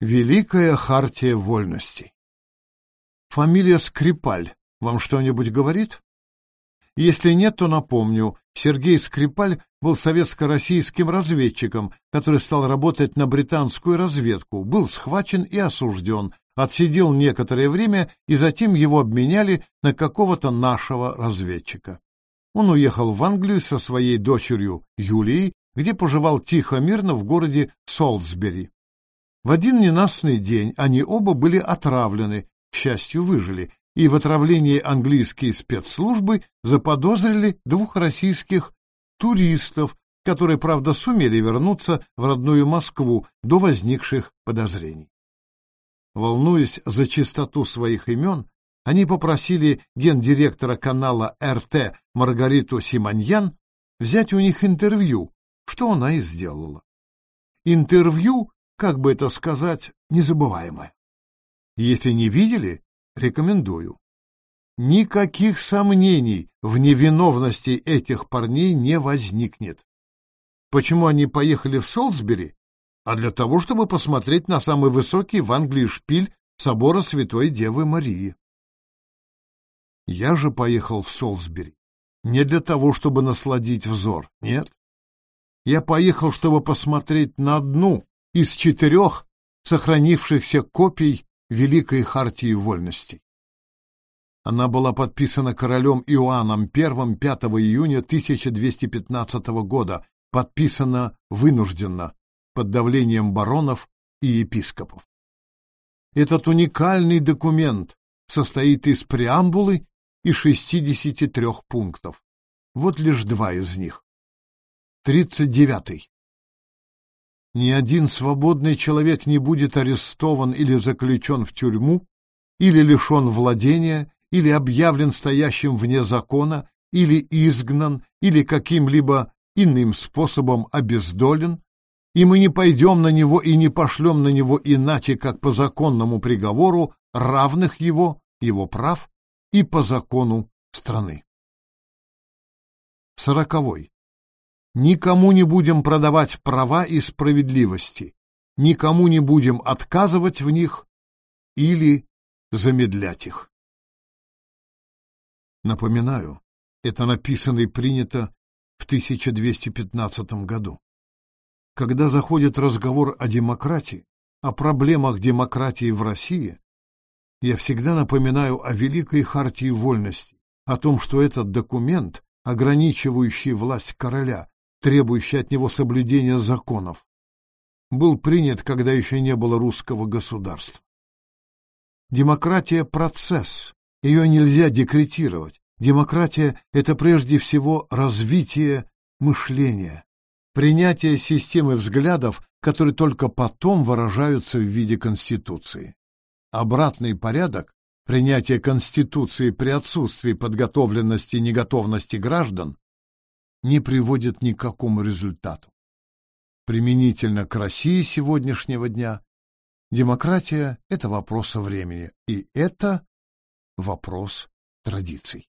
Великая хартия вольностей. Фамилия Скрипаль вам что-нибудь говорит? Если нет, то напомню. Сергей Скрипаль был советско-российским разведчиком, который стал работать на британскую разведку, был схвачен и осужден, отсидел некоторое время, и затем его обменяли на какого-то нашего разведчика. Он уехал в Англию со своей дочерью Юлией, где поживал тихо-мирно в городе Солсбери. В один ненастный день они оба были отравлены, к счастью, выжили, и в отравлении английские спецслужбы заподозрили двух российских туристов, которые, правда, сумели вернуться в родную Москву до возникших подозрений. Волнуясь за чистоту своих имен, они попросили гендиректора канала РТ Маргариту Симоньян взять у них интервью, что она и сделала. Интервью как бы это сказать, незабываемое. Если не видели, рекомендую. Никаких сомнений в невиновности этих парней не возникнет. Почему они поехали в Солсбери? А для того, чтобы посмотреть на самый высокий в Англии шпиль собора Святой Девы Марии. Я же поехал в Солсбери не для того, чтобы насладить взор, нет. Я поехал, чтобы посмотреть на одну из четырех сохранившихся копий Великой Хартии Вольностей. Она была подписана королем Иоанном I 5 июня 1215 года, подписана вынужденно, под давлением баронов и епископов. Этот уникальный документ состоит из преамбулы и 63 пунктов. Вот лишь два из них. 39. Ни один свободный человек не будет арестован или заключен в тюрьму, или лишен владения, или объявлен стоящим вне закона, или изгнан, или каким-либо иным способом обездолен, и мы не пойдем на него и не пошлем на него иначе, как по законному приговору равных его, его прав и по закону страны. Сороковой. Никому не будем продавать права и справедливости, никому не будем отказывать в них или замедлять их. Напоминаю, это написано и принято в 1215 году. Когда заходит разговор о демократии, о проблемах демократии в России, я всегда напоминаю о Великой Хартии Вольности, о том, что этот документ, ограничивающий власть короля, требующий от него соблюдения законов, был принят, когда еще не было русского государства. Демократия — процесс, ее нельзя декретировать. Демократия — это прежде всего развитие мышления, принятие системы взглядов, которые только потом выражаются в виде Конституции. Обратный порядок, принятие Конституции при отсутствии подготовленности и неготовности граждан, не приводит ни к какому результату. Применительно к России сегодняшнего дня демократия — это вопрос времени, и это вопрос традиций.